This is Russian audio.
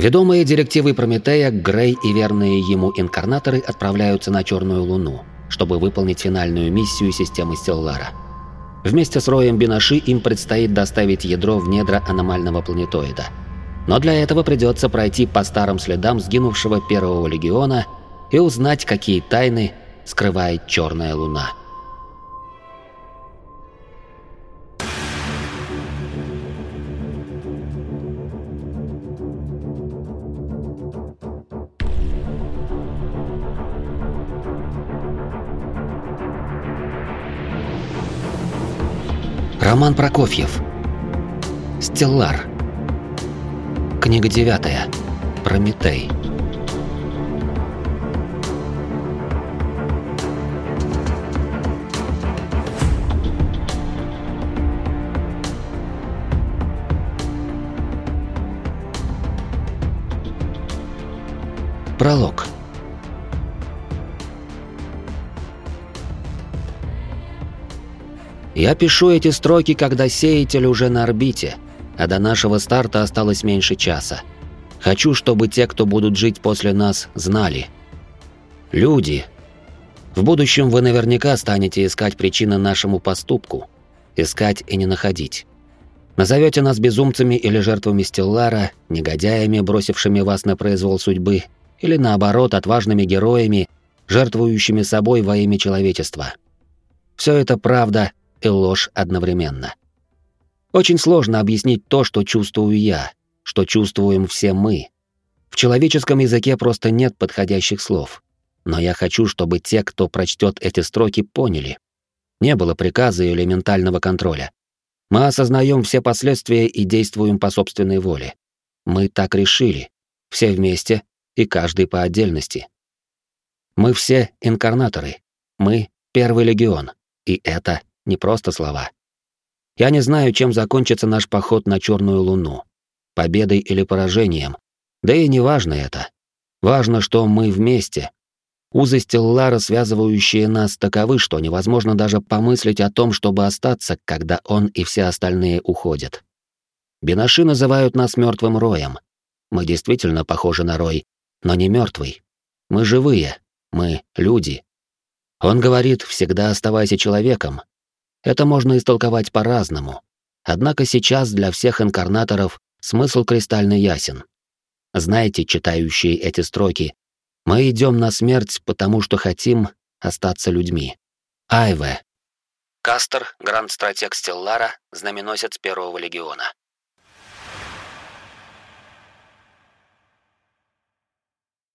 Ведомые директивой Прометея, Грей и верные ему инкарнаторы отправляются на Черную Луну, чтобы выполнить финальную миссию системы Стеллара. Вместе с Роем Бинаши им предстоит доставить ядро в недра аномального планетоида. Но для этого придется пройти по старым следам сгинувшего Первого Легиона и узнать, какие тайны скрывает Черная Луна. Роман Прокофьев. Стеллар. Книга девятая. Прометей. Пролог. Я пишу эти строки, когда сеятель уже на орбите, а до нашего старта осталось меньше часа. Хочу, чтобы те, кто будут жить после нас, знали. Люди. В будущем вы наверняка станете искать причины нашему поступку. Искать и не находить. Назовете нас безумцами или жертвами Стеллара, негодяями, бросившими вас на произвол судьбы, или наоборот, отважными героями, жертвующими собой во имя человечества. Все это правда, и ложь одновременно. Очень сложно объяснить то, что чувствую я, что чувствуем все мы. В человеческом языке просто нет подходящих слов. Но я хочу, чтобы те, кто прочтет эти строки, поняли. Не было приказа или ментального контроля. Мы осознаем все последствия и действуем по собственной воле. Мы так решили. Все вместе и каждый по отдельности. Мы все инкарнаторы. Мы — Первый Легион. И это не просто слова. Я не знаю, чем закончится наш поход на Черную Луну. Победой или поражением. Да и не важно это. Важно, что мы вместе. Узы Стеллара, связывающие нас, таковы, что невозможно даже помыслить о том, чтобы остаться, когда он и все остальные уходят. Бинаши называют нас мертвым роем. Мы действительно похожи на рой, но не мертвый. Мы живые, мы люди. Он говорит, всегда оставайся человеком, это можно истолковать по-разному. Однако сейчас для всех инкарнаторов смысл кристально ясен. Знаете, читающие эти строки, мы идем на смерть, потому что хотим остаться людьми. Айве. Кастер, гранд-стратег Стеллара, знаменосец Первого Легиона.